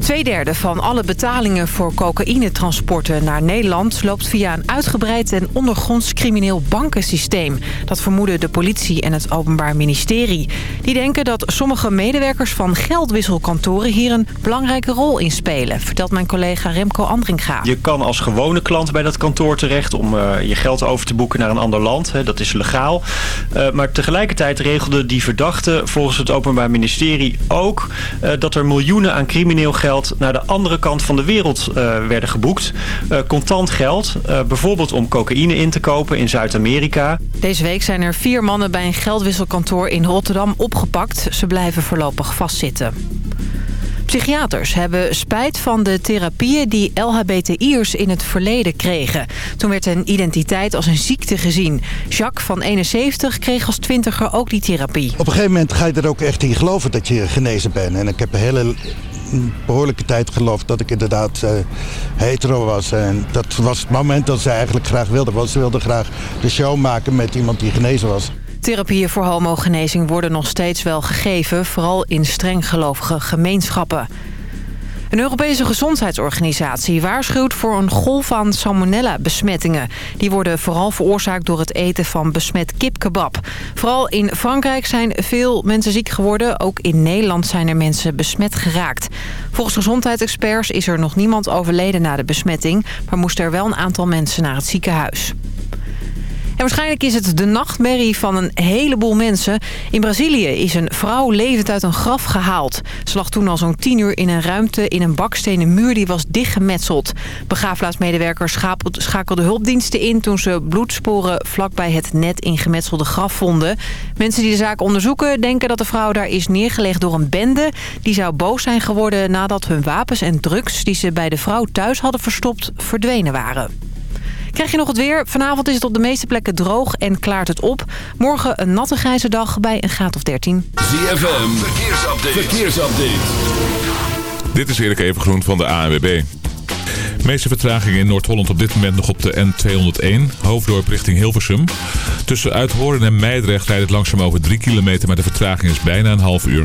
Tweederde van alle betalingen voor cocaïnetransporten naar Nederland... loopt via een uitgebreid en ondergronds crimineel bankensysteem. Dat vermoeden de politie en het Openbaar Ministerie. Die denken dat sommige medewerkers van geldwisselkantoren... hier een belangrijke rol in spelen, vertelt mijn collega Remco Andringa. Je kan als gewone klant bij dat kantoor terecht... om uh, je geld over te boeken naar een ander land. Hè, dat is legaal. Uh, maar tegelijkertijd regelde die verdachte volgens het Openbaar Ministerie ook... Uh, dat er miljoenen aan crimineel geld naar de andere kant van de wereld uh, werden geboekt. Uh, contant geld, uh, bijvoorbeeld om cocaïne in te kopen in Zuid-Amerika. Deze week zijn er vier mannen bij een geldwisselkantoor in Rotterdam opgepakt. Ze blijven voorlopig vastzitten. Psychiaters hebben spijt van de therapieën die LHBTI'ers in het verleden kregen. Toen werd een identiteit als een ziekte gezien. Jacques van 71 kreeg als twintiger ook die therapie. Op een gegeven moment ga je er ook echt in geloven dat je genezen bent. En ik heb een hele een behoorlijke tijd geloofd dat ik inderdaad uh, hetero was. En dat was het moment dat ze eigenlijk graag wilde. Want ze wilde graag de show maken met iemand die genezen was. Therapieën voor homogenezing worden nog steeds wel gegeven, vooral in streng gelovige gemeenschappen. Een Europese gezondheidsorganisatie waarschuwt voor een golf aan salmonella-besmettingen. Die worden vooral veroorzaakt door het eten van besmet kipkebab. Vooral in Frankrijk zijn veel mensen ziek geworden. Ook in Nederland zijn er mensen besmet geraakt. Volgens gezondheidsexperts is er nog niemand overleden na de besmetting... maar moesten er wel een aantal mensen naar het ziekenhuis. Waarschijnlijk is het de nachtmerrie van een heleboel mensen. In Brazilië is een vrouw levend uit een graf gehaald. Ze lag toen al zo'n tien uur in een ruimte in een bakstenen muur die was dichtgemetseld. Begraafplaatsmedewerkers schakelden hulpdiensten in toen ze bloedsporen vlakbij het net ingemetselde graf vonden. Mensen die de zaak onderzoeken denken dat de vrouw daar is neergelegd door een bende. Die zou boos zijn geworden nadat hun wapens en drugs die ze bij de vrouw thuis hadden verstopt verdwenen waren. Krijg je nog het weer? Vanavond is het op de meeste plekken droog en klaart het op. Morgen een natte grijze dag bij een graad of 13. ZFM, verkeersupdate. verkeersupdate. Dit is Erik Evengroen van de ANWB. De meeste vertragingen in Noord-Holland op dit moment nog op de N201, hoofddorp richting Hilversum. Tussen Uithoorn en Meidrecht rijdt het langzaam over 3 kilometer, maar de vertraging is bijna een half uur.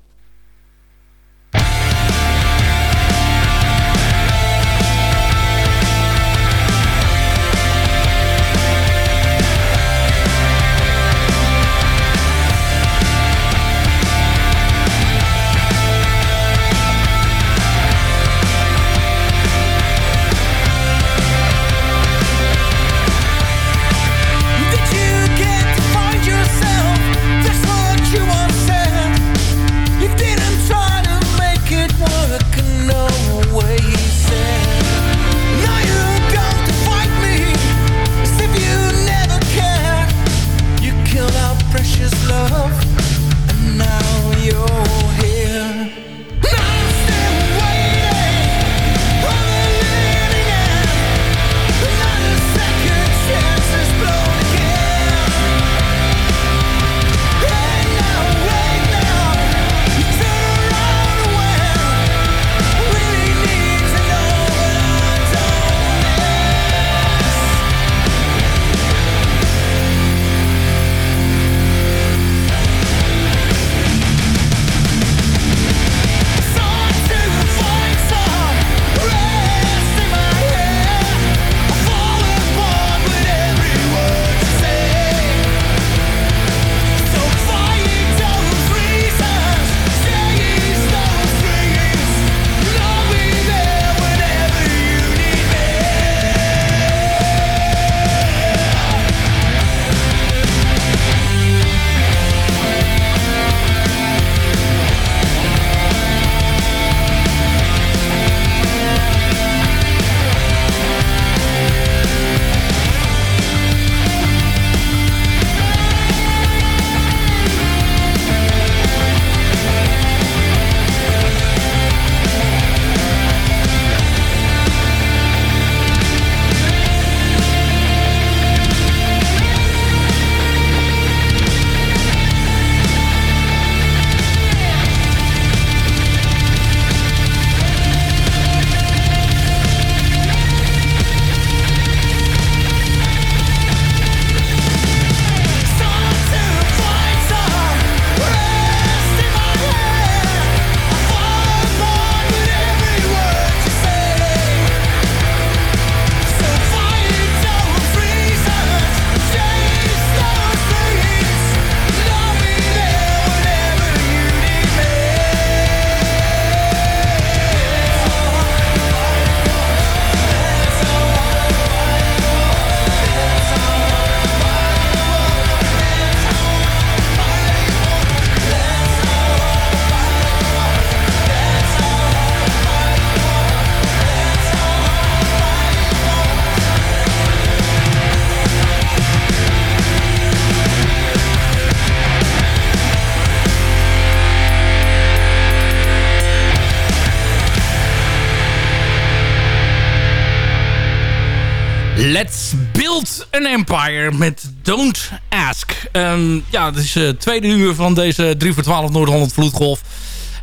Empire met Don't Ask. Ehm, ja, het is het tweede uur van deze 3 voor 12 Noord-Holland Vloedgolf.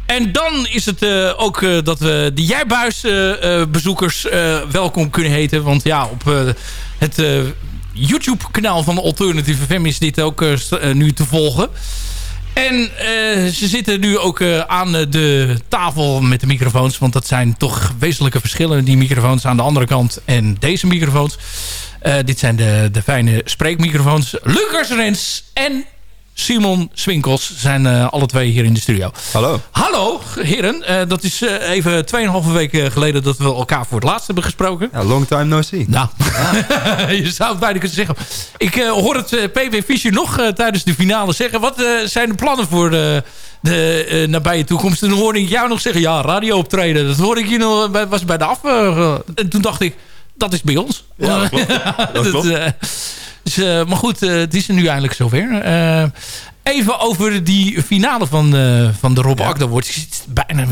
En dan is het uh, ook uh, dat we de Jijbuis uh, welkom kunnen heten. Want ja, op het YouTube-kanaal van Alternative FM is dit ook nu te volgen. En ze zitten nu ook aan de tafel met de microfoons. Want dat zijn toch wezenlijke verschillen. Die microfoons aan de andere kant en deze microfoons. Dit zijn de, de fijne spreekmicrofoons. Lucas Rens en Simon Swinkels zijn uh, alle twee hier in de studio. Hallo. Hallo, heren. Uh, dat is uh, even 2,5 weken geleden dat we elkaar voor het laatst hebben gesproken. Ja, long time no see. Nou, ja. je zou het bijna kunnen zeggen. Ik hoor het PW Fischer nog tijdens de finale zeggen. Wat zijn de plannen voor de, nabije toekomst? En dan hoorde ik jou nog zeggen, ja, radio optreden. Dat hoorde ik je nog, was bij de af. en toen dacht ik, dat is bij ons. Ja, dat klopt. Dat klopt. Dus, maar goed, uh, het is er nu eindelijk zover. Uh, even over die finale van, van de Rob ja. Akda Award. Ik zit bijna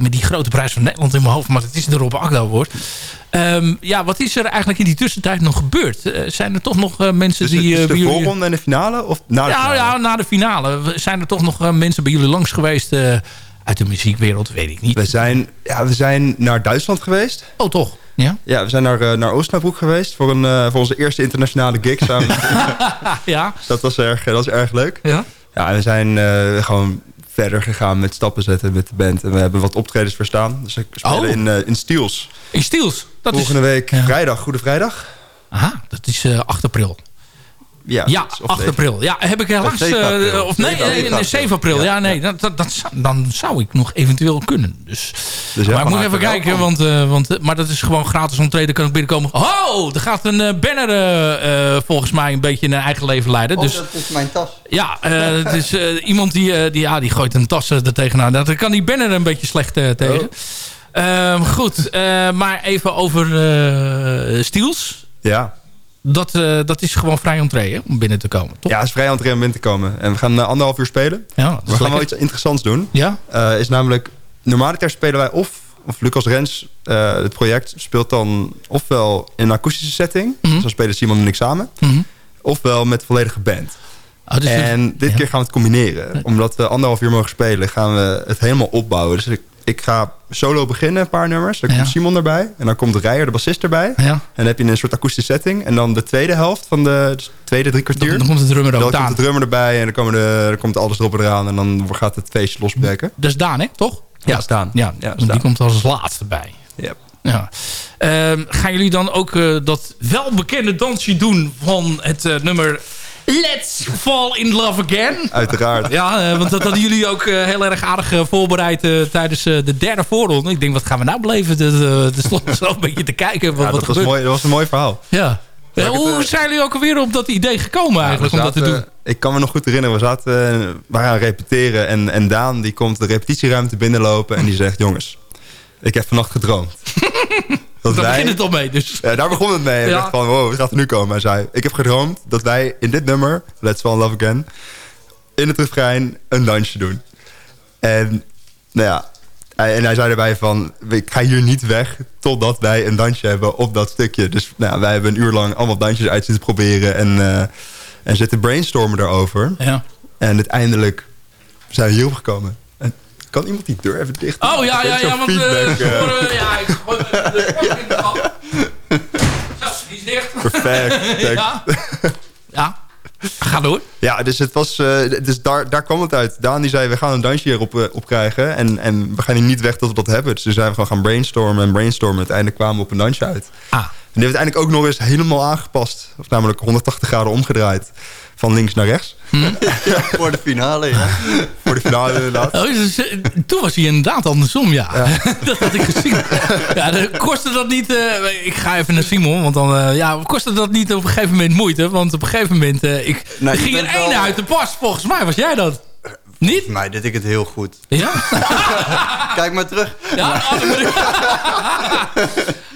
met die grote prijs van Nederland in mijn hoofd. Maar het is de Rob Akda Award. Um, ja, wat is er eigenlijk in die tussentijd nog gebeurd? zijn er toch nog mensen dus, die... Dus de voorronde en de finale? Of na de ja, finale? ja, na de finale. Zijn er toch nog mensen bij jullie langs geweest... uit de muziekwereld, weet ik niet. We zijn, ja, we zijn naar Duitsland geweest. Oh, toch? Ja? Ja, we zijn naar, uh, naar Osnabrück geweest voor, een, uh, voor onze eerste internationale gig samen. ja. Dat was erg, dat was erg leuk. Ja, ja en we zijn uh, gewoon verder gegaan met stappen zetten met de band. En we hebben wat optredens verstaan. Dus we spelen oh. in, in Stiels. In Stiels? Dat Volgende is... week ja. vrijdag, Goede Vrijdag. Aha, dat is 8 april. Ja, ja 8 april. Ja, heb ik helaas... Uh, of nee, 7 april. Nee, 7 april. Ja, nee, dat, dat, dat, dan zou ik nog eventueel kunnen. Dus, dus maar ik moet even kijken, want, uh, want, maar dat is gewoon gratis omtreden. kan ik binnenkomen. Oh, er gaat een uh, banner uh, volgens mij een beetje in een eigen leven leiden. Oh, dus, dat is mijn tas. Ja, het is iemand die, die, ja, die gooit een tas er tegenaan. Dan kan die banner een beetje slecht tegen. Oh. goed, maar even over Stiels. Ja dat, uh, dat is gewoon vrij entree om binnen te komen, toch? Ja, het is vrij entree om binnen te komen. En we gaan uh, anderhalf uur spelen. Ja, we gaan lekker. wel iets interessants doen. Ja? Uh, is namelijk, normaliter spelen wij of, of Lucas Rens, het project, speelt dan ofwel in een akoestische setting. Mm -hmm. Dus dan spelen Simon en ik samen. Mm -hmm. Ofwel met volledige band. Oh, dus en dit ja. keer gaan we het combineren. Omdat we anderhalf uur mogen spelen, gaan we het helemaal opbouwen. Dus ik, ik ga solo beginnen, een paar nummers. Dan Ja. komt Simon erbij. En dan komt Rijer, de bassist, erbij. Ja. En dan heb je een soort akoestische setting. En dan de tweede helft van de dus tweede drie kwartier. Dan, dan komt de drummer Dan ook komt Daan. de drummer erbij en dan, komen de, dan komt alles erop en eraan. En dan gaat het feestje losbreken. Is Daan, hè? Toch? Ja, staan. Ja, Ja, want die Daan. komt als laatste bij. Yep. Ja. Ehm, gaan jullie dan ook eh, dat welbekende dansje doen van het eh, nummer Let's Fall in Love Again? Uiteraard. Ja, eh, want dat hadden jullie ook eh, heel erg aardig eh, voorbereid tijdens de derde voorronde. Ik denk, wat gaan we nou beleven? Dus, eh, er stond zo een beetje te kijken. Wat, Ja, wat dat, was gebeurt. mooi, dat was een mooi verhaal. Ja. Hoe het, zijn jullie ook alweer op dat idee gekomen eigenlijk Ja, om dat te doen? Ik kan me nog goed herinneren. We zaten eh, we waren aan het repeteren. En, en Daan die komt de repetitieruimte binnenlopen. En die zegt, jongens, ik heb vannacht gedroomd. dat Daar wij- begint het al mee. Dus. Ja, daar begon het mee. Ja. dacht van, wow, wat gaat er nu komen? Hij zei, ik heb gedroomd dat wij in dit nummer, Let's Fall in Love Again, in het refrein een dansje doen. En, nou ja, hij, en hij zei erbij van, ik ga hier niet weg totdat wij een dansje hebben op dat stukje. Dus nou, wij hebben een uur lang allemaal dansjes uit zitten proberen en, eh, en zitten brainstormen daarover. Ja. En uiteindelijk zijn we hierop gekomen. Kan iemand die deur even dicht doen? Oh ja, ja, ja, want eh, feedback, eh. horen- ja, ik gooi de- pak in de. Zo, die is dicht. Perfect. Ja. ja, ga door. Ja, dus, het was, eh, dus daar, daar kwam het uit. Daan die zei, we gaan een dansje hierop eh, op krijgen. En, en we gaan hier niet weg tot we dat hebben. Dus toen zijn we gewoon gaan brainstormen en brainstormen. Uiteindelijk kwamen we op een dansje uit. Ah. En die we uiteindelijk ook nog eens helemaal aangepast. Of namelijk 180 graden omgedraaid. Van links naar rechts. Voor de finale, ja. Voor de finale inderdaad. Oh, dus, eh, toen was hij inderdaad andersom, ja. dat had ik gezien. ja, dan kostte dat niet... eh, ik ga even naar Simon, want dan... eh, ja, kostte dat niet op een gegeven moment moeite? Want op een gegeven moment... eh, ik, Nou, ging er één wel- uit de pas. Volgens mij was jij dat. Niet? Voor mij deed ik het heel goed. Ja? Kijk maar terug. Ja,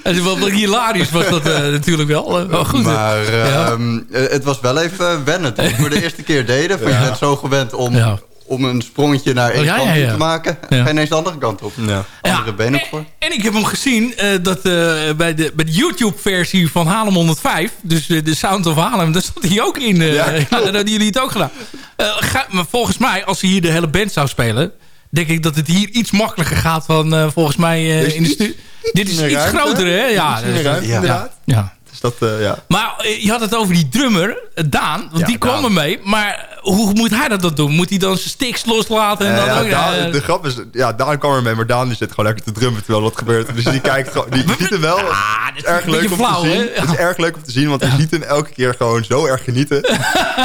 wel wat hilarisch was dat eh, natuurlijk wel. Eh, maar goed. Maar Ja. ehm, eh, het was wel even wennen toen we de eerste keer deden. Want je bent zo gewend om Ja. Om een sprongetje naar één Oh, ja, kant ja, te maken. Ja. Ga je ineens de andere kant op. Ja. Andere been ook voor. En, en ik heb hem gezien eh, dat, eh, bij de, bij de YouTube-versie van Haarlem 105. Dus de, de Sound of Haarlem, daar stond hij ook in. eh, Ja, ja, daar hadden jullie het ook gedaan. Eh, ga- maar volgens mij, als hij hier de hele band zou spelen... denk ik dat het hier iets makkelijker gaat dan eh, volgens mij eh, in de studio. Dit is iets ruimte? groter, hè? Ja, dus, ruimte, ja, inderdaad. ja. Dus dat, eh, ja. Maar je had het over die drummer, Daan. Want Ja, die kwam Daan. er mee. Maar hoe moet hij dat dan doen? Moet hij dan zijn sticks loslaten? En Eh, dan ja, ook, eh, de grap is, ja, Daan kwam er mee, maar Daan die zit gewoon lekker te drummen terwijl dat gebeurt. Dus die kijkt gewoon, die, ziet hem wel. Ah, het is erg leuk om flauw, te zien. Het is erg leuk om te zien, want je ziet hem elke keer gewoon zo erg genieten.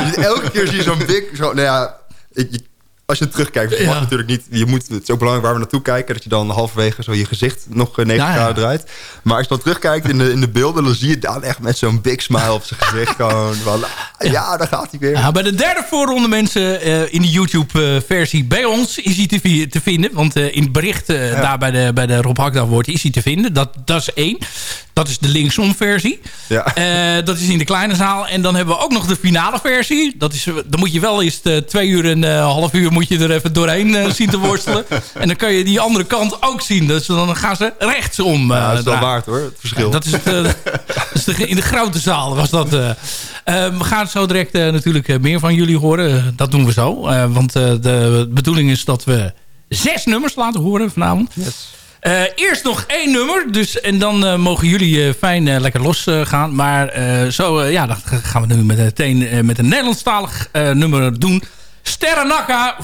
Ziet elke keer zie je zo'n big, zo, nou ja, ik, als je terugkijkt, je mag natuurlijk niet, je moet, het is ook belangrijk waar we naartoe kijken, dat je dan halverwege zo je gezicht nog eh, 90 Ja, ja. graden draait. Maar als je dan terugkijkt in de, in de beelden, dan zie je Daan echt met zo'n big smile op zijn gezicht gewoon van, ah, ja, daar gaat hij weer. Ja, bij de derde voorronde mensen eh, in de YouTube-versie bij ons is hij te, te vinden. Want eh, in het bericht eh, daar bij de, bij de Rob Hakda wordt is hij te vinden. Dat, dat is één. Dat is de linksom versie. Ja. Eh, dat is in de kleine zaal. En dan hebben we ook nog de finale versie. Dat is, dan moet je wel eens eh, twee uur en een half uur moet je er even doorheen zien te worstelen. en dan kan je die andere kant ook zien. Dus dan gaan ze rechtsom. Ja, dat is wel waard hoor, het verschil. Dat is, het, dat is de, in de grote zaal was dat. we gaan zo direct natuurlijk meer van jullie horen. Dat doen we zo. Want de bedoeling is dat we zes nummers laten horen vanavond. Eh, eerst nog één nummer. Dus, en dan eh, mogen jullie eh, fijn lekker los eh, gaan. Maar zo, ja, dat gaan we nu meteen met een Nederlandstalig nummer doen. Sterrenakka,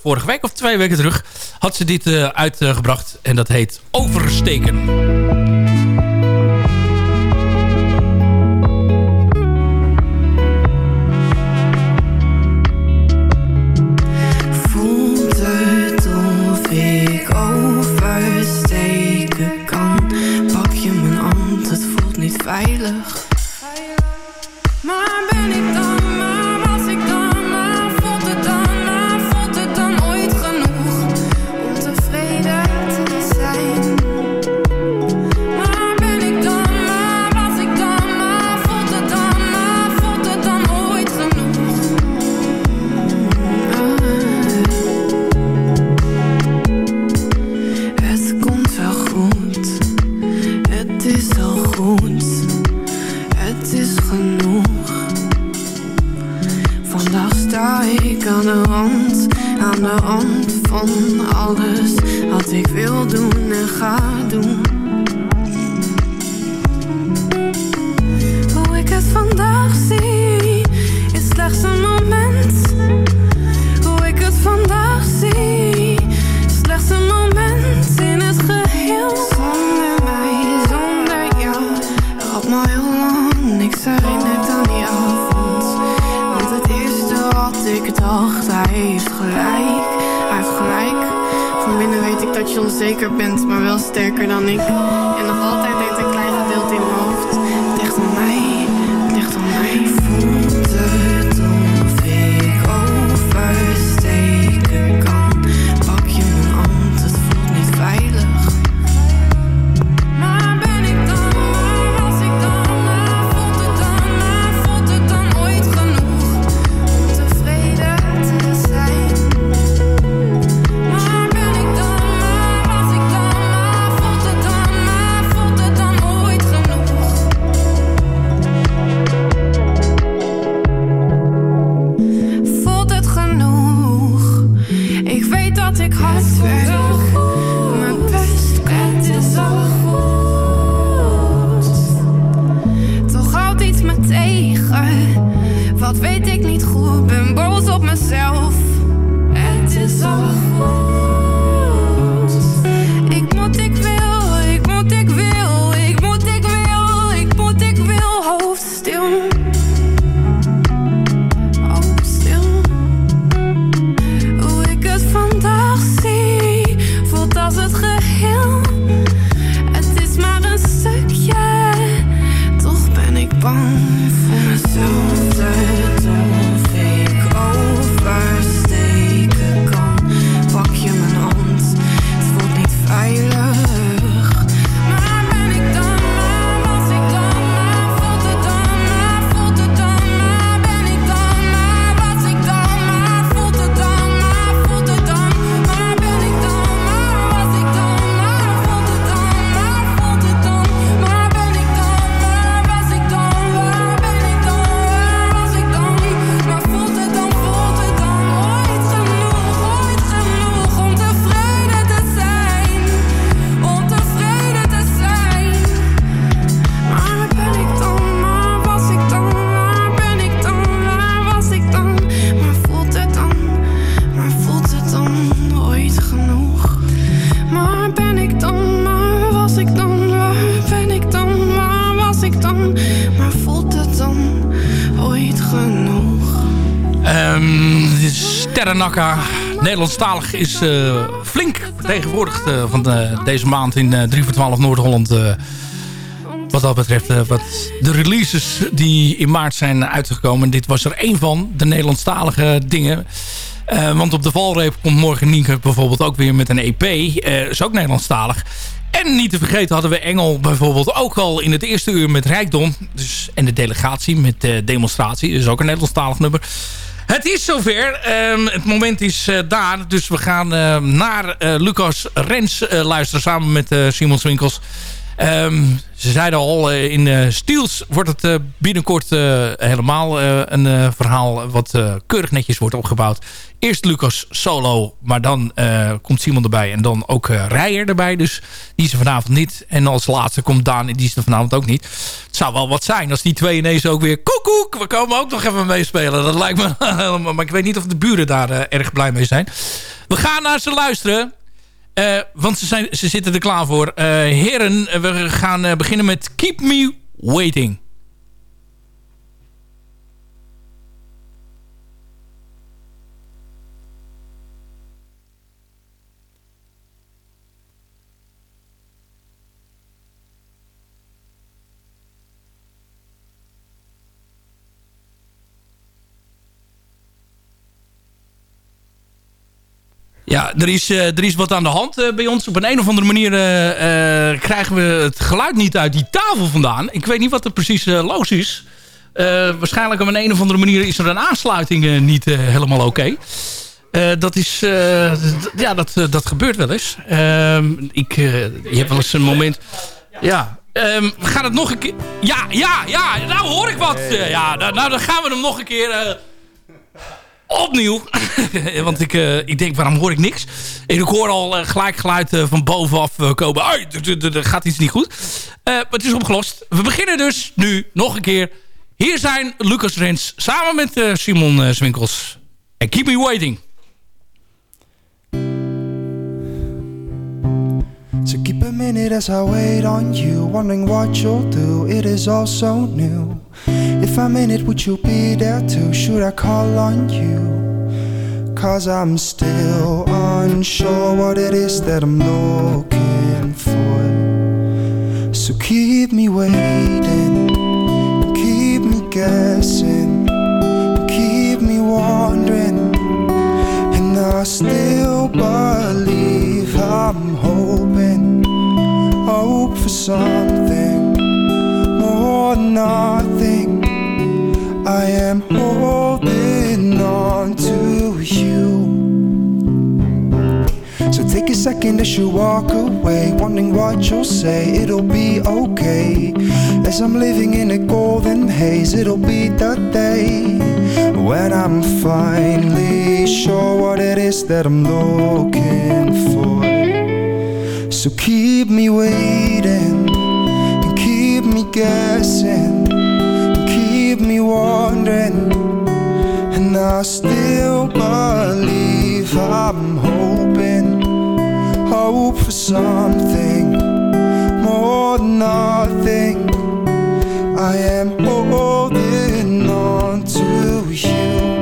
vorige, week of twee weken terug, had ze dit uitgebracht. En dat heet Oversteken. Veilig. Maar Terranaka. Nederlandstalig is uh, flink vertegenwoordigd uh, van de, deze maand in uh, 3 voor 12 Noord-Holland. wat dat betreft, wat de releases die in maart zijn uitgekomen. Dit was er één van, de Nederlandstalige dingen. want op de valreep komt morgen Nienke bijvoorbeeld ook weer met een EP. is ook Nederlandstalig. En niet te vergeten hadden we Engel bijvoorbeeld ook al in het eerste uur met Rijkdom. Dus, en de delegatie met demonstratie. Dus ook een Nederlandstalig nummer. Het is zover. Um, het moment is uh, daar. Dus we gaan uh, naar Lucas Rens luisteren samen met Simon Swinkels. Um, ze zeiden al, in uh, Stiels wordt het uh, binnenkort helemaal een verhaal wat keurig netjes wordt opgebouwd. Eerst Lucas solo, maar dan komt Simon erbij en dan ook Rijer erbij. Dus die is er vanavond niet. En als laatste komt Daan die is er vanavond ook niet. Het zou wel wat zijn als die twee ineens ook weer koekoek, we komen ook nog even meespelen. Dat lijkt me maar ik weet niet of de buren daar erg blij mee zijn. We gaan naar ze luisteren. Uh, want ze, zijn, ze zitten er klaar voor. Uh, heren, we gaan uh, beginnen met Keep Me Waiting. Ja, er is, uh, er is wat aan de hand uh, bij ons. Op een, een of andere manier uh, krijgen we het geluid niet uit die tafel vandaan. Ik weet niet wat er precies los is. waarschijnlijk op een, een of andere manier is er een aansluiting niet helemaal oké. Okay. dat is... ja, dat, dat gebeurt wel eens. Ehm, ik, je hebt wel eens een moment... Ja, we gaan het nog een keer... Ja, ja, ja, nou hoor ik wat. ja, nou, nou, dan gaan we hem nog een keer opnieuw. Want ik, uh, ik denk, waarom hoor ik niks? En ik hoor al uh, gelijk geluid uh, van bovenaf komen. Er gaat iets niet goed. maar het is opgelost. We beginnen dus nu nog een keer. Hier zijn Lucas Rens samen met Simon Swinkels. En Keep Me Waiting. Minute as I wait on you Wondering what you'll do, it is all so new. If I'm in it, would you be there too? Should I call on you? Cause I'm still unsure what it is that I'm looking for. So keep me waiting, keep me guessing. Keep me wondering. And I still believe I'm hoping Hope for something more than nothing. I am holding on to you. So take a second as you walk away Wondering what you'll say. It'll be okay. As I'm living in a golden haze It'll be the day When I'm finally sure what it is that I'm looking for So keep me waiting And keep me guessing keep me wondering. And I still believe I'm hoping Hope for something More than nothing. I am holding on to you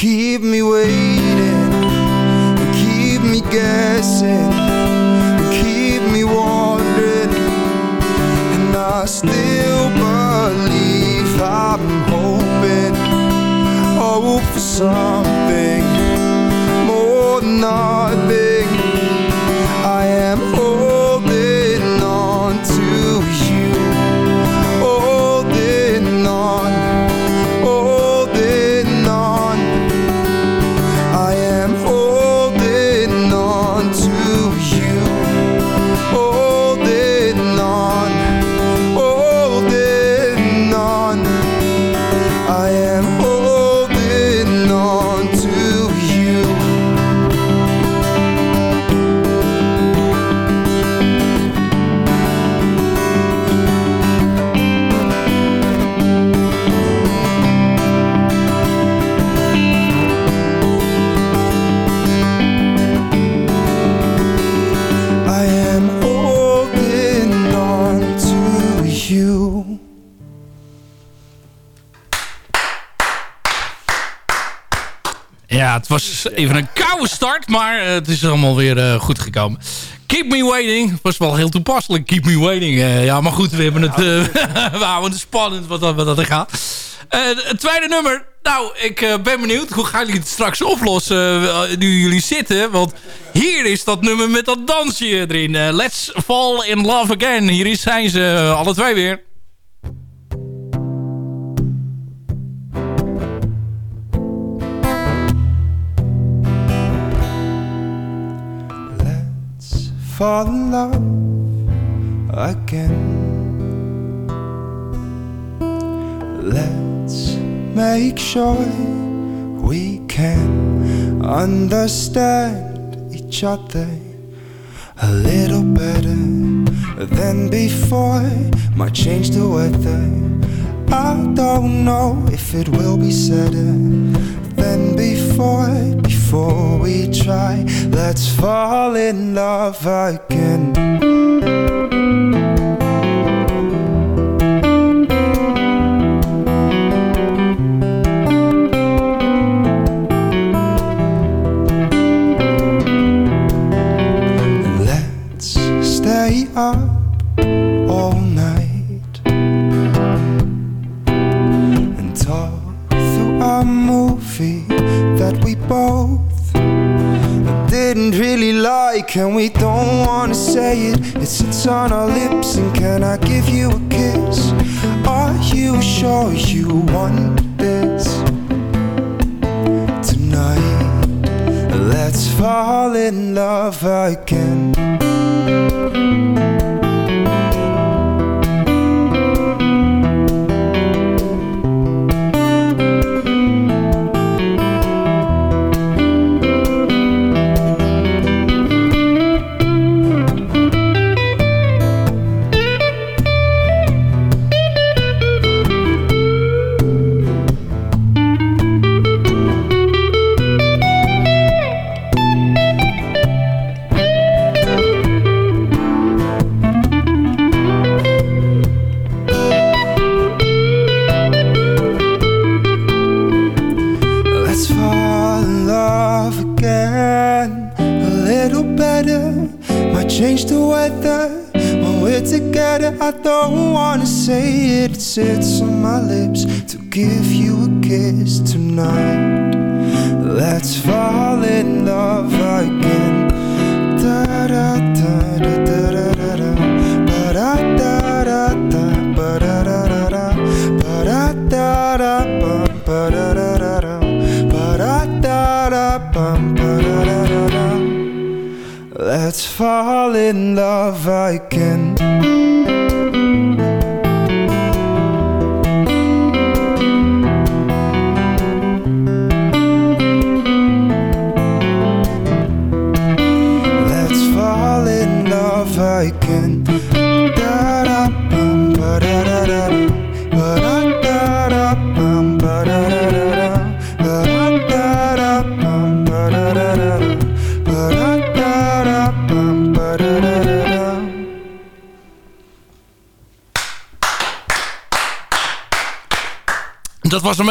keep even een koude start, maar eh, het is allemaal weer eh, goed gekomen. Keep Me Waiting. was wel heel toepasselijk. Keep Me Waiting. Eh, ja, maar goed, we, hebben het, eh, we houden het spannend wat dat, wat dat er gaat. Het tweede nummer. Nou, ik ben benieuwd. Hoe gaan jullie het straks oplossen nu jullie zitten? Want hier is dat nummer met dat dansje erin. Let's Fall In Love Again. Hier zijn ze alle twee weer. Fall in love again. Let's make sure we can understand each other a little better than before. Might change the weather. I don't know if it will be sadder than before. Before we try, let's fall in love again. Let's stay up all night and talk through a movie that we both didn't really like and we don't wanna say it. It sits on our lips and can I give you a kiss? Are you sure you want this tonight? Let's fall in love again.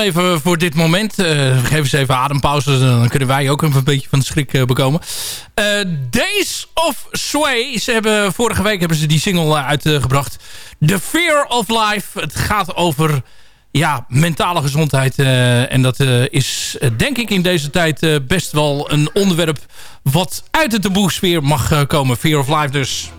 Even voor dit moment. Eh geef eens even adempauze. Dan kunnen wij ook een beetje van de schrik eh, bekomen. Eh, Days of Sway. Ze hebben, vorige week hebben ze die single uitgebracht. The Fear of Life. Het gaat over ja, mentale gezondheid. en dat is denk ik in deze tijd best wel een onderwerp... wat uit de taboe-sfeer mag eh, komen. Fear of Life dus.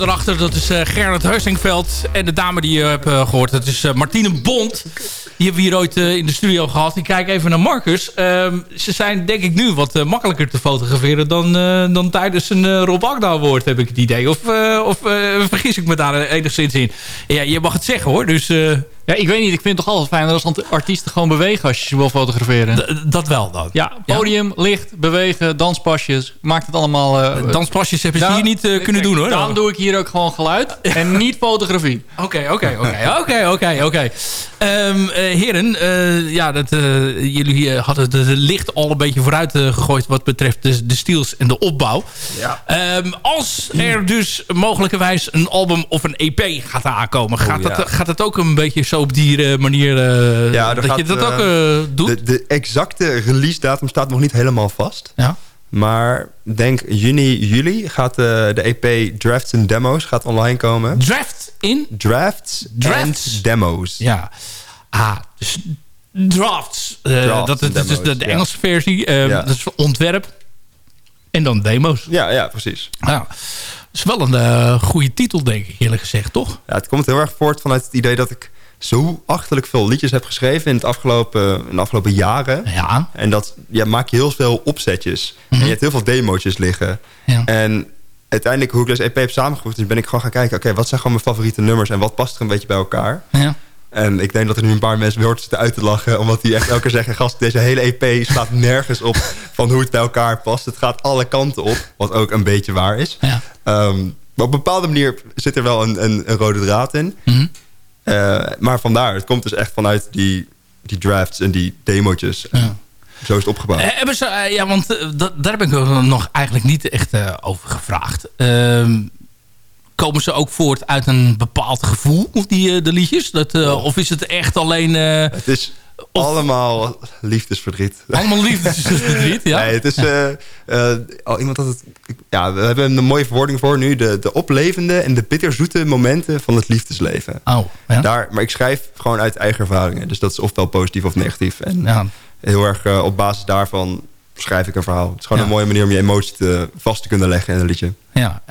Erachter, dat is eh Gerrit Heusingveld. En de dame die je hebt eh, gehoord, dat is eh, Martine Bond. Die hebben we hier ooit in de studio gehad. Ik kijk even naar Marcus. Ehm, ze zijn denk ik nu wat makkelijker te fotograferen dan, dan tijdens een uh, Rob Agda woord, heb ik het idee. Of, of vergis ik me daar enigszins in? Ja, je mag het zeggen hoor, dus... eh, Ja, ik weet niet. Ik vind het toch altijd fijn als artiesten gewoon bewegen als je ze wil fotograferen. dat wel dan. Ja, podium, licht, bewegen, danspasjes. Maakt het allemaal... eh, danspasjes hebben ze Nou, hier niet eh, kunnen doen hoor. Daarom doe ik hier ook gewoon geluid en niet fotografie. Oké, oké, oké, oké, oké, oké. Ehm, eh, heren, eh, ja, dat, eh, jullie eh, hadden het licht al een beetje vooruit eh, gegooid... wat betreft de, de steels en de opbouw. Ja. Ehm, als er dus mogelijkerwijs een album of een EP gaat aankomen... gaat, ja. dat, gaat dat ook een beetje zo op die eh, manier... eh, Ja, dat gaat, je dat ook eh, doet? De, de exacte release datum staat nog niet helemaal vast. Ja. Maar denk juni, juli gaat de EP Drafts en Demos gaat online komen. Draft in? Drafts, Drafts. en Demos. Ja. Ah, dus drafts. Drafts dat, is de, de ja. Engelse versie. Ja. Dat is ontwerp. En dan demo's. Ja, ja, precies. Dat is wel een eh, goede titel, denk ik eerlijk gezegd, toch? Ja, het komt heel erg voort vanuit het idee dat ik zo achterlijk veel liedjes heb geschreven in, het afgelopen, in de afgelopen jaren. Ja. En dat ja, maak je heel veel opzetjes. En je hebt heel veel demo's liggen. Ja. En uiteindelijk, hoe ik deze EP heb samengevoegd, is ben ik gewoon gaan kijken, oké, wat zijn gewoon mijn favoriete nummers en wat past er een beetje bij elkaar. Ja. En ik denk dat er nu een paar mensen weer zitten uit te lachen. Omdat die echt elke keer zeggen... Gast, deze hele EP slaat nergens op van hoe het bij elkaar past. Het gaat alle kanten op. Wat ook een beetje waar is. Ja. Ehm, maar op een bepaalde manier zit er wel een, een, een rode draad in. Mhm. Eh, maar vandaar, het komt dus echt vanuit die, die drafts en die demootjes. En Zo is het opgebouwd. Eh, hebben ze, eh, ja, want daar heb ik nog eigenlijk niet echt eh, over gevraagd. Ehm, komen ze ook voort uit een bepaald gevoel, of die, eh, de liedjes? Dat, eh, Of is het echt alleen... eh, Het is allemaal liefdesverdriet. Allemaal liefdesverdriet, ja? Nee, het is... eh, eh, oh, iemand had het... Ja, we hebben een mooie verwoording voor nu. De, de oplevende en de bitterzoete momenten van het liefdesleven. Oh, ja. Daar, maar ik schrijf gewoon uit eigen ervaringen. Dus dat is ofwel positief of negatief. En Ja. heel erg eh, op basis daarvan schrijf ik een verhaal. Het is gewoon Ja. een mooie manier om je emotie te, vast te kunnen leggen in een liedje. Ja,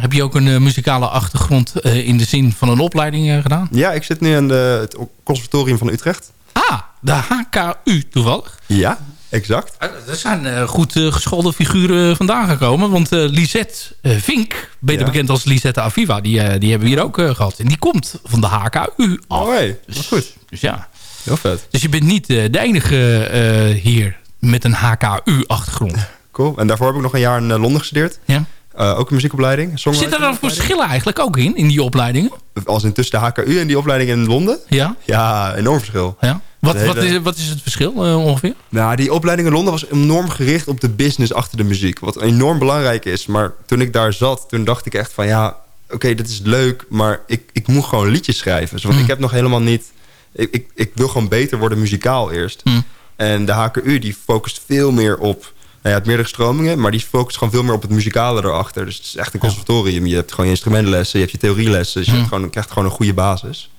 heb je ook een muzikale achtergrond in de zin van een opleiding gedaan? Ja, ik zit nu aan de, het conservatorium van Utrecht. Ah, de HKU toevallig. Ja, exact. Er zijn eh, goed eh, geschoolde figuren vandaan gekomen. Want eh, Lisette eh, Vink, beter Ja. bekend als Lisette Aviva... die, eh, die hebben we hier ook eh, gehad. En die komt van de HKU af. Oh, hey, dat is goed. Dus ja. Heel vet. Dus je bent niet eh, de enige eh, hier met een HKU-achtergrond. Cool. En daarvoor heb ik nog een jaar in eh, Londen gestudeerd. Ja. Eh, ook een muziekopleiding. Zit songwriting er dan verschillen eigenlijk ook in, in die opleidingen? Als in tussen de HKU en die opleiding in Londen? Ja. Ja, enorm verschil. ja. Wat, wat, is, wat is het verschil eh, ongeveer? Nou, die opleiding in Londen was enorm gericht op de business achter de muziek. Wat enorm belangrijk is. Maar toen ik daar zat, toen dacht ik echt van... ja, oké, dit is leuk, maar ik, ik moet gewoon liedjes schrijven. Zo, Want Mm. ik heb nog helemaal niet... Ik, ik, ik wil gewoon beter worden muzikaal eerst. Mm. En de HKU die focust veel meer op... Nou ja, je hebt meerdere stromingen, maar die focust gewoon veel meer op het muzikale erachter. Dus het is echt een conservatorium. Je hebt gewoon je instrumentenlessen, je hebt je theorielessen. Dus je Mm. hebt gewoon, krijgt gewoon een goede basis.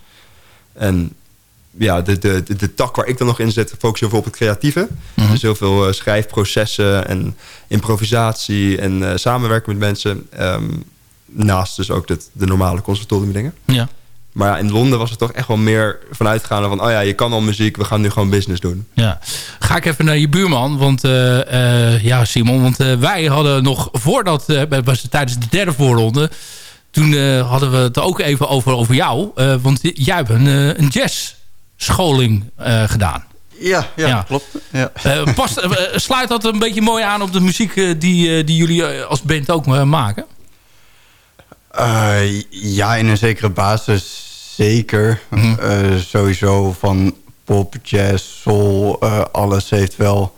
En ja, de, de, de, de tak waar ik dan nog in zit, focus heel veel op het creatieve. Mhm. Dus heel veel eh, schrijfprocessen en improvisatie en eh, samenwerken met mensen. Ehm, naast dus ook het, de normale conservatorium dingen. Ja. Maar ja, in Londen was het toch echt wel meer vanuitgaande van... oh ja, je kan al muziek, we gaan nu gewoon business doen. Ja. Ga ik even naar je buurman. Want eh, eh, ja, Simon. Want eh, wij hadden nog voordat... eh, was het tijdens de derde voorronde... Toen eh, hadden we het ook even over, over jou. Eh, want jij hebt een, een jazzscholing eh, gedaan. Ja, ja, Ja. klopt. Ja. Eh, past, sluit dat een beetje mooi aan op de muziek die, die jullie als band ook maken? Eh, ja, in een zekere basis zeker. Mhm. Eh, sowieso van pop, jazz, soul, eh, alles heeft wel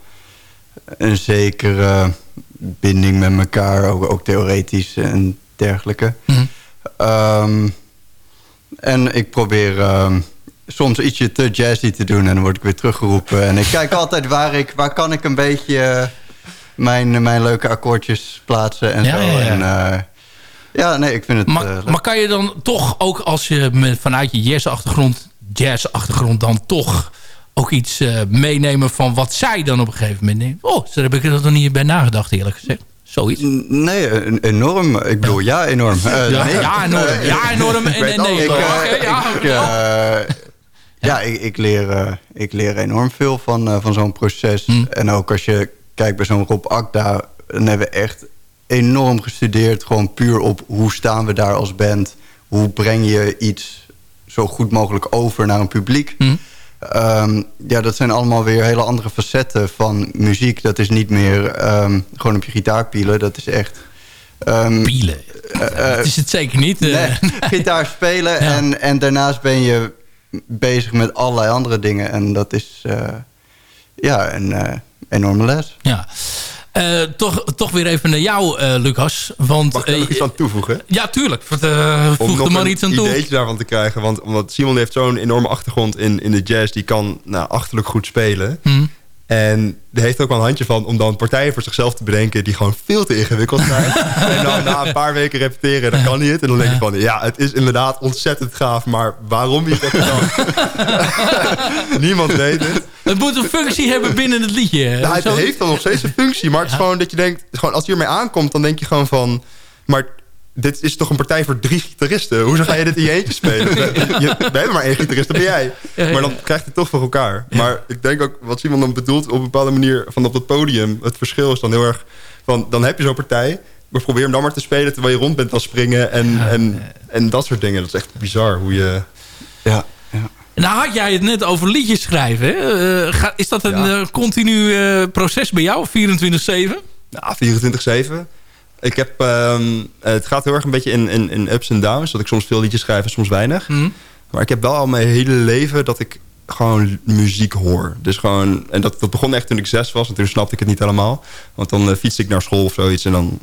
een zekere binding met elkaar, ook, ook theoretisch en dergelijke. Mhm. Ehm, en ik probeer ehm, soms ietsje te jazzy te doen en dan word ik weer teruggeroepen. En ik kijk altijd waar, ik, waar kan ik een beetje mijn, mijn leuke akkoordjes plaatsen en Ja, zo. ja, ja. En, ja, nee, ik vind het... Maar, eh, maar kan je dan toch ook als je met, vanuit je jazz-achtergrond, jazz-achtergrond dan toch ook iets eh, meenemen van wat zij dan op een gegeven moment neemt? Oh, daar heb ik er nog niet bij nagedacht eerlijk gezegd. Zoiets. Nee, enorm. Ik bedoel, ja, enorm. Eh, Ja, nee. ja, enorm. Eh, Ja, enorm. En- en nee, ik, eh, ja, ik, eh, ja, ik, ik, leer, eh, ik leer enorm veel van, eh, van zo'n proces. Hm. En ook als je kijkt bij zo'n Rob Akda... dan hebben we echt enorm gestudeerd. Gewoon puur op hoe staan we daar als band. Hoe breng je iets zo goed mogelijk over naar een publiek. Hm. Ehm, ja, dat zijn allemaal weer hele andere facetten van muziek. Dat is niet meer ehm, gewoon op je gitaar pielen. Dat is echt... ehm, Pielen. eh, Dat is het zeker niet. eh. Nee, gitaar spelen en, en daarnaast ben je bezig met allerlei andere dingen. En dat is eh, ja, een enorme les. Ja. Eh, toch, toch weer even naar jou, eh, Lucas. Want, Mag ik nog eh, iets aan toevoegen? Ja, tuurlijk. Uh, Om voeg er maar een iets aan toe. ideetje daarvan te krijgen. Want omdat Simon heeft zo'n enorme achtergrond in, in de jazz. Die kan nou, achterlijk goed spelen. Hm. En er heeft ook wel een handje van om dan partijen voor zichzelf te bedenken... die gewoon veel te ingewikkeld zijn. en dan na een paar weken repeteren, dan kan hij het. En dan denk je van, ja, het is inderdaad ontzettend gaaf... maar waarom niet even dan? Niemand weet het. Het moet een functie hebben binnen het liedje. Nou, het Zo- heeft dan nog steeds een functie. Maar het is gewoon dat je denkt... Gewoon als je ermee aankomt, dan denk je gewoon van... Maar dit is toch een partij voor drie gitaristen? Hoezo ga je dit in je eentje spelen? We, je, we hebben maar één gitarist, dat ben jij. Maar dan krijg je het toch voor elkaar. Maar ik denk ook, wat Simon dan bedoelt... op een bepaalde manier van op het podium... het verschil is dan heel erg... Van, dan heb je zo'n partij... maar probeer hem dan maar te spelen... terwijl je rond bent als springen en, en, en dat soort dingen. Dat is echt bizar hoe je... Ja. Nou had jij het net over liedjes schrijven. Hè? Eh, ga- is dat een Ja. eh, continu eh, proces bij jou, 24-7? Ja, 24-7. Ik heb, ehm, het gaat heel erg een beetje in, in, in ups en downs. Dat ik soms veel liedjes schrijf en soms weinig. Hm. Maar ik heb wel al mijn hele leven dat ik gewoon muziek hoor. Dus gewoon, en dat, dat begon echt toen ik zes was. En toen snapte ik het niet helemaal. Want dan fietste ik naar school of zoiets. En dan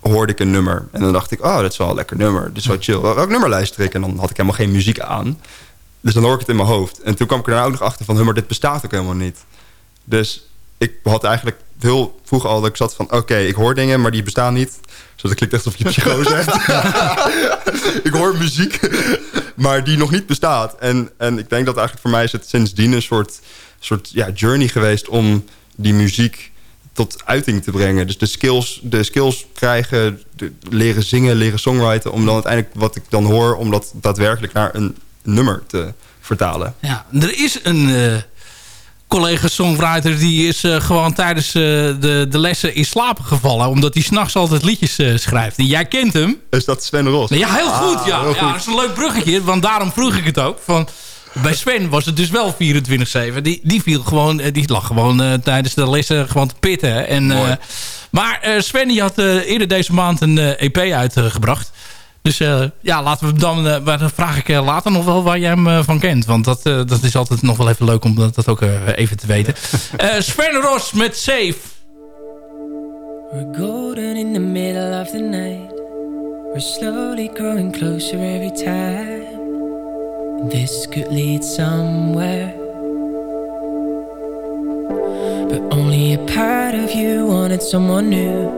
hoorde ik een nummer. En dan dacht ik, oh, dat is wel een lekker nummer. Dit is wel chill. Welk nummer luister ik? En dan had ik helemaal geen muziek aan. Dus dan hoor ik het in mijn hoofd. En toen kwam ik er nou ook nog achter van... "Huh, maar dit bestaat ook helemaal niet. Dus ik had eigenlijk heel vroeg al dat ik zat van... oké, ik hoor dingen, maar die bestaan niet. Dus dat klinkt echt alsof je psychose hebt. ik hoor muziek, maar die nog niet bestaat. En, en ik denk dat eigenlijk voor mij is het sindsdien een soort, soort ja, journey geweest... om die muziek tot uiting te brengen. Dus de skills, de skills krijgen, de- leren zingen, leren songwriten... om dan uiteindelijk wat ik dan hoor... om dat daadwerkelijk naar een nummer te vertalen. Ja, er is een eh, collega-songwriter... die is eh, gewoon tijdens eh, de, de lessen in slaap gevallen... omdat hij s'nachts altijd liedjes schrijft. En jij kent hem. Is dat Sven Ros? Ja, heel goed. Ah, ja. heel ja, goed. dat is een leuk bruggetje. Want daarom vroeg ik het ook. Van, bij Sven was het dus wel 24-7. Die, die, viel gewoon, die lag gewoon tijdens de lessen gewoon te pitten. En, maar eh, Sven die had eerder deze maand een EP uitgebracht. Dus eh, ja, laten we hem dan... eh, maar dan vraag ik eh, later nog wel waar jij hem van kent. Want dat, dat is altijd nog wel even leuk om dat, dat ook even te weten. Eh, Sven Ros met Safe. We're golden in the middle of the night. We're slowly growing closer every time. This could lead somewhere. But only a part of you wanted someone new.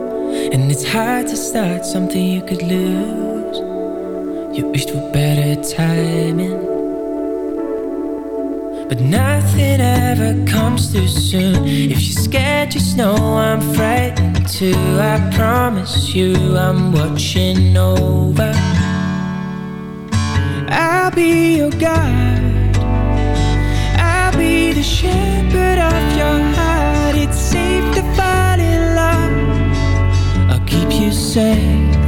And it's hard to start something you could lose. You wished for better timing. But nothing ever comes too soon. If you're scared, just know I'm frightened too. I promise you, I'm watching over. I'll be your guide. I'll be the shepherd of your heart. It's safe to fall in love. I'll keep you safe.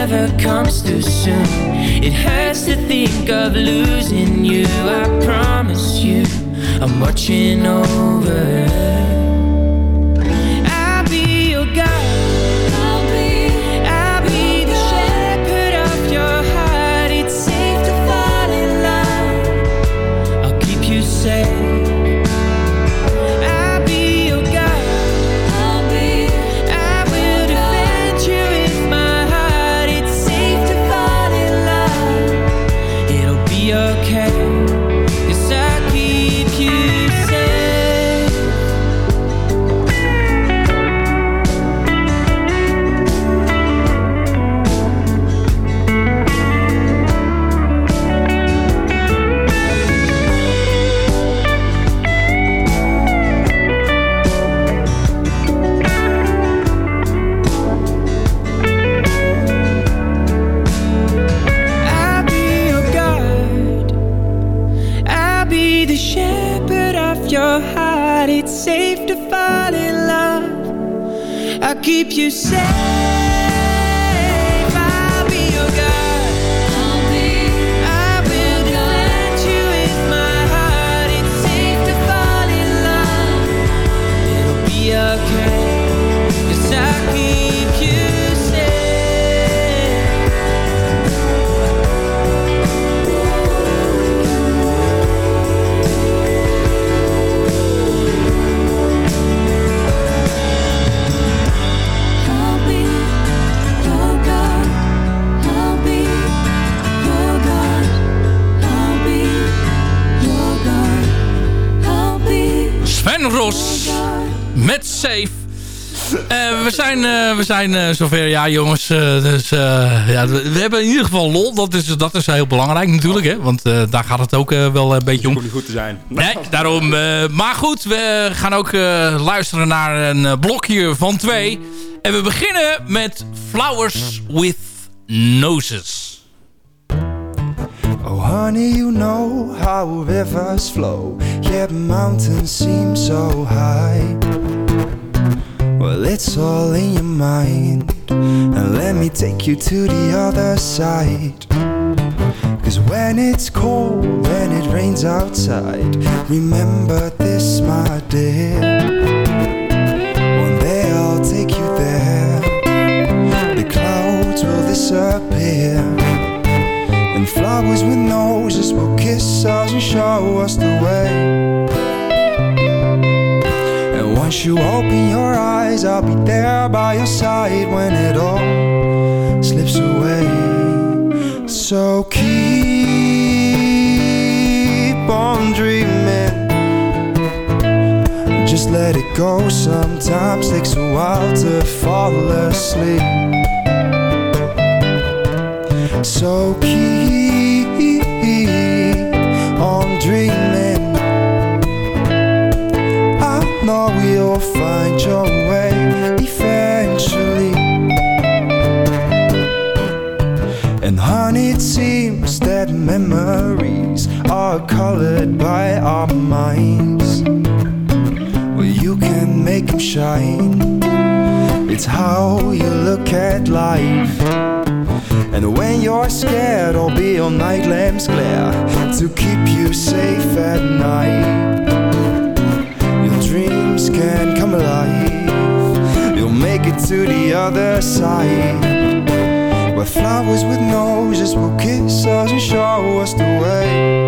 Cause nothing ever comes too soon. It hurts to think of losing you. I promise you, I'm watching over. Keep you safe. Sven Ros met Safe. Eh, we zijn, eh, we zijn eh, zover, ja jongens. dus, ja, we, we hebben in ieder geval lol. Dat is, dat is heel belangrijk natuurlijk. Hè? Want daar gaat het ook wel een beetje om. niet goed te zijn. Nee, daarom. maar goed, we gaan ook luisteren naar een blokje van twee. En we beginnen met Flowers with Noses. Honey, you know how rivers flow. Yet mountains seem so high. Well, it's all in your mind. And let me take you to the other side. Cause when it's cold and it rains outside, remember this, my dear. One day I'll take you there. The clouds will disappear. And flowers with noses will kiss us and show us the way. And once you open your eyes, I'll be there by your side when it all slips away. So keep on dreaming. Just let it go. Sometimes takes a while to fall asleep. So keep on dreaming. I know you'll find your way eventually. And honey, it seems that memories are colored by our minds. Well, you can make them shine. It's how you look at life. And when you're scared, I'll be your night lamp's glare to keep you safe at night. Your dreams can come alive. You'll make it to the other side. Where flowers with noses will kiss us and show us the way.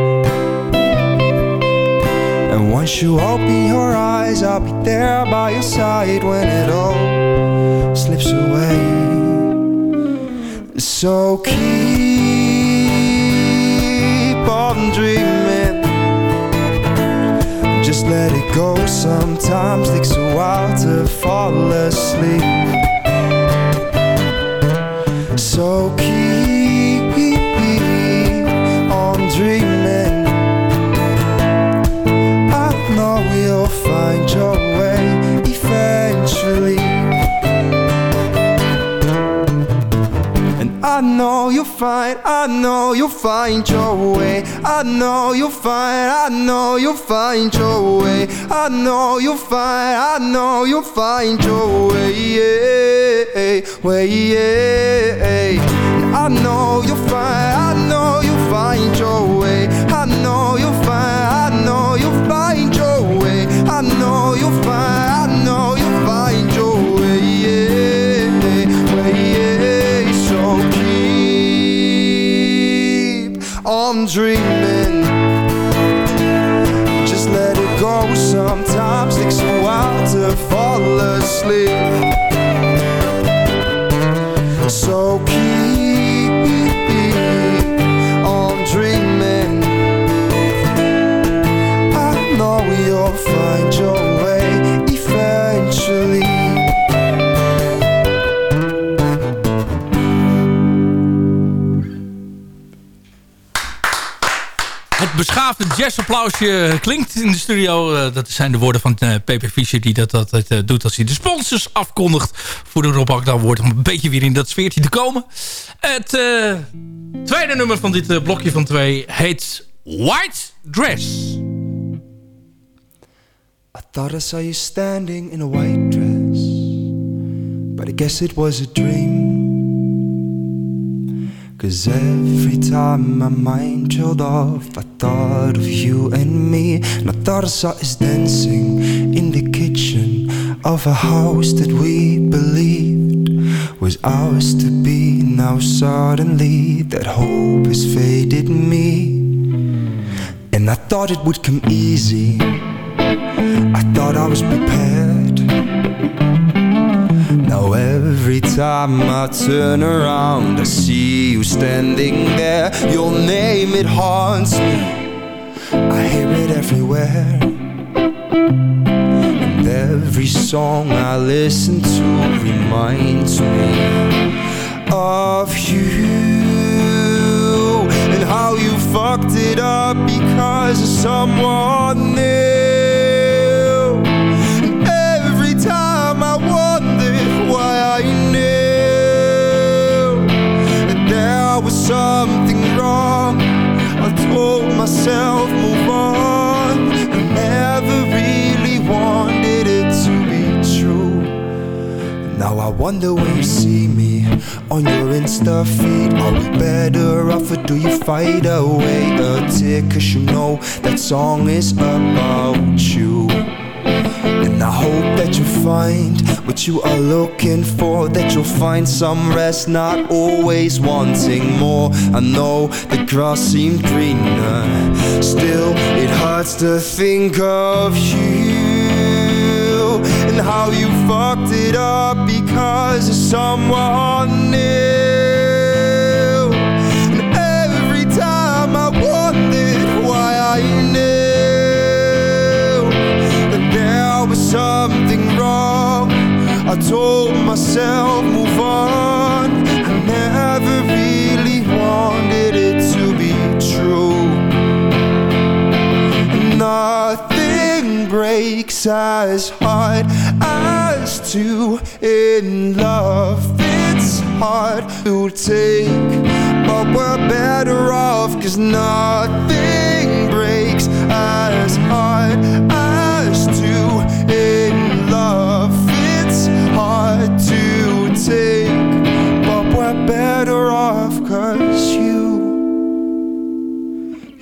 And once you open your eyes, I'll be there by your side when it all slips away. So keep on dreaming. Just let it go. Sometimes takes a while to fall asleep. So keep know you'll find, I know you'll find your way. I know you'll find, I know you'll find your way. I know you'll find, I know you'll find your way. Yeah, way, yeah. I know you'll find, I know you'll find your way. Dreaming. Just let it go. Sometimes takes a while to fall asleep. So keep Beschaafde jazzapplausje klinkt in de studio. Eh, dat zijn de woorden van uh, Pepe Fischer die dat altijd uh, doet als hij de sponsors afkondigt voor de Rob dan wordt om een beetje weer in dat sfeertje te komen. Het tweede nummer van dit blokje van twee heet White Dress. I thought I saw you standing in a white dress, but I guess it was a dream. Cause every time my mind trailed off, I thought of you and me. And I thought I saw us dancing in the kitchen of a house that we believed was ours to be. Now suddenly that hope has faded me. And I thought it would come easy. I thought I was prepared. Now every time I turn around, I see you standing there. Your name, it haunts me. I hear it everywhere. And every song I listen to reminds me of you and how you fucked it up because of someone new. There was something wrong, I told myself move on. I never really wanted it to be true. Now I wonder when you see me on your Insta feed Are we better off or do you fight away a tear Cause you know that song is about you I hope that you find what you are looking for That you'll find some rest, not always wanting more I know the grass seemed greener Still, it hurts to think of you and how you fucked it up because of someone new. Something wrong, I told myself move on. I never really wanted it to be true. Nothing breaks as hard as two in love. It's hard to take, but we're better off. Cause nothing breaks as hard better off. Cause you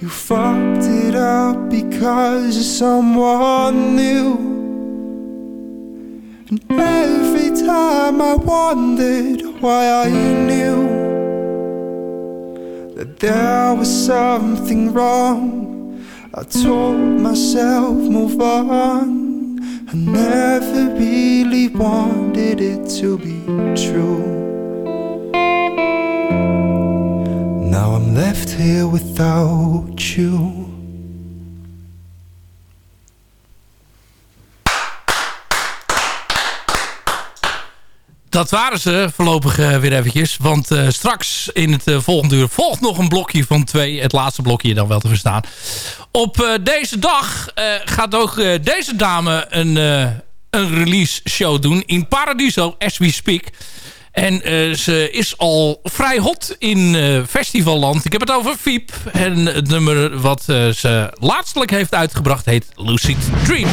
you fucked it up because of someone new. And every time I wondered why I knew that there was something wrong, I told myself move on. I never really wanted it to be true. Left here without you. Dat waren ze voorlopig eh, weer eventjes. Want eh, straks in het eh, volgende uur volgt nog een blokje van twee. Het laatste blokje dan wel te verstaan. Op deze dag gaat ook deze dame een, een release show doen. In Paradiso, as we speak. En eh, ze is al vrij hot in eh, festivalland. Ik heb het over Fiep. En het nummer wat eh, ze laatstelijk heeft uitgebracht heet Lucid Dreams.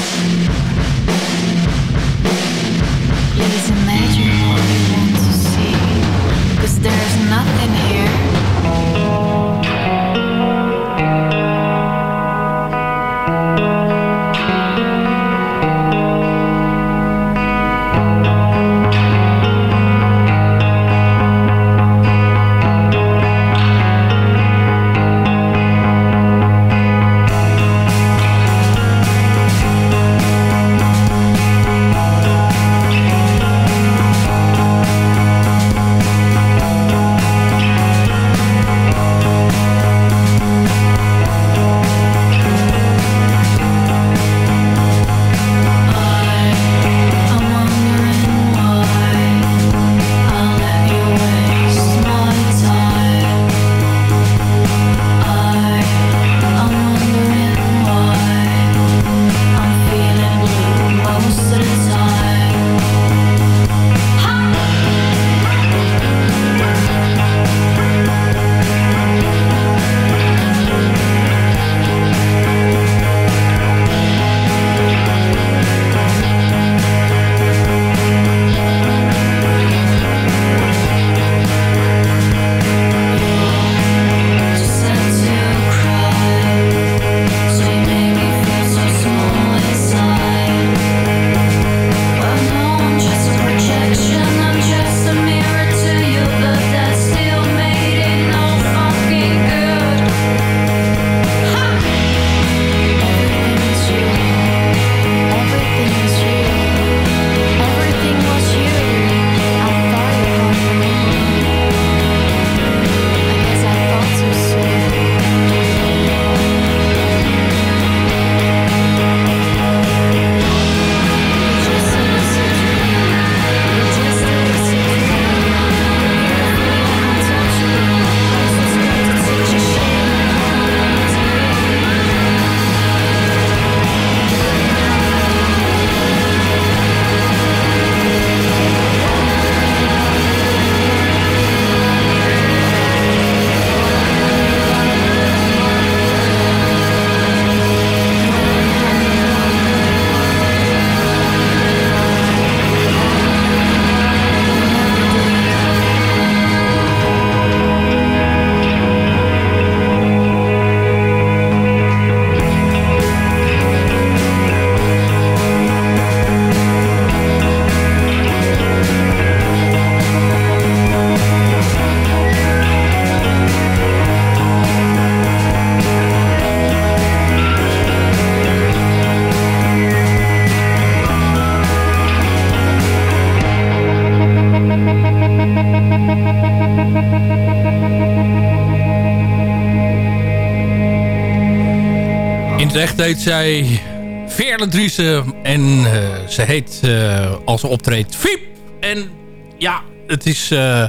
Echt heet zij Veerle Driessen. En eh, ze heet, eh, als ze optreedt, Fiep. En ja, het is... eh,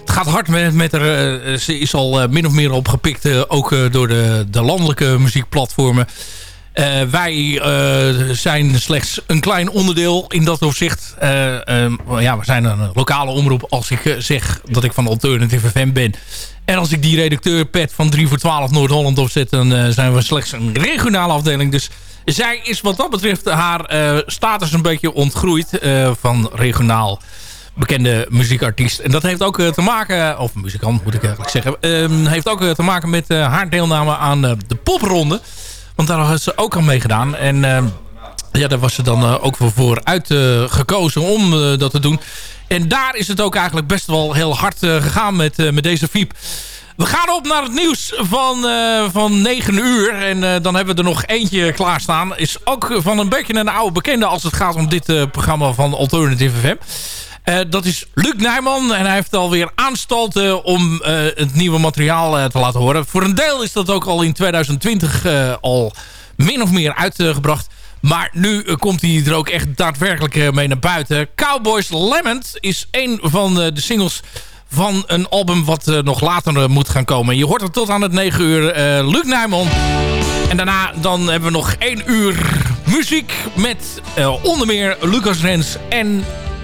het gaat hard met, met haar. ze is al min of meer opgepikt. ook door de, de landelijke muziekplatformen. Eh, wij eh, zijn slechts een klein onderdeel in dat opzicht. Eh, ehm, ja, we zijn een lokale omroep als ik zeg dat ik van Alternative FM ben. En als ik die redacteur pet van 3 voor 12 Noord-Holland opzet... dan zijn we slechts een regionale afdeling. Dus zij is wat dat betreft haar status een beetje ontgroeid van regionaal bekende muziekartiest. En dat heeft ook te maken, of muzikant moet ik eigenlijk zeggen... ehm, heeft ook te maken met haar deelname aan de popronde. Want daar had ze ook aan meegedaan. En ehm, ja, daar was ze dan eh, ook voor, voor uitgekozen om eh, dat te doen. En daar is het ook eigenlijk best wel heel hard eh, gegaan met, eh, met deze Fiep. We gaan op naar het nieuws van, eh, van 9 uur. En eh, dan hebben we er nog eentje klaarstaan. Is ook van een beetje een oude bekende als het gaat om dit eh, programma van Alternative FM. Eh, dat is Luc Nijman. En hij heeft alweer aanstalten om eh, het nieuwe materiaal eh, te laten horen. Voor een deel is dat ook al in 2020 eh, al min of meer uitgebracht. Maar nu komt hij er ook echt daadwerkelijk mee naar buiten. Cowboys Lament is een van de singles van een album wat nog later moet gaan komen. Je hoort het tot aan het 9 uur. eh Luc Nijman. En daarna dan hebben we nog 1 uur muziek met onder meer Lucas Rens en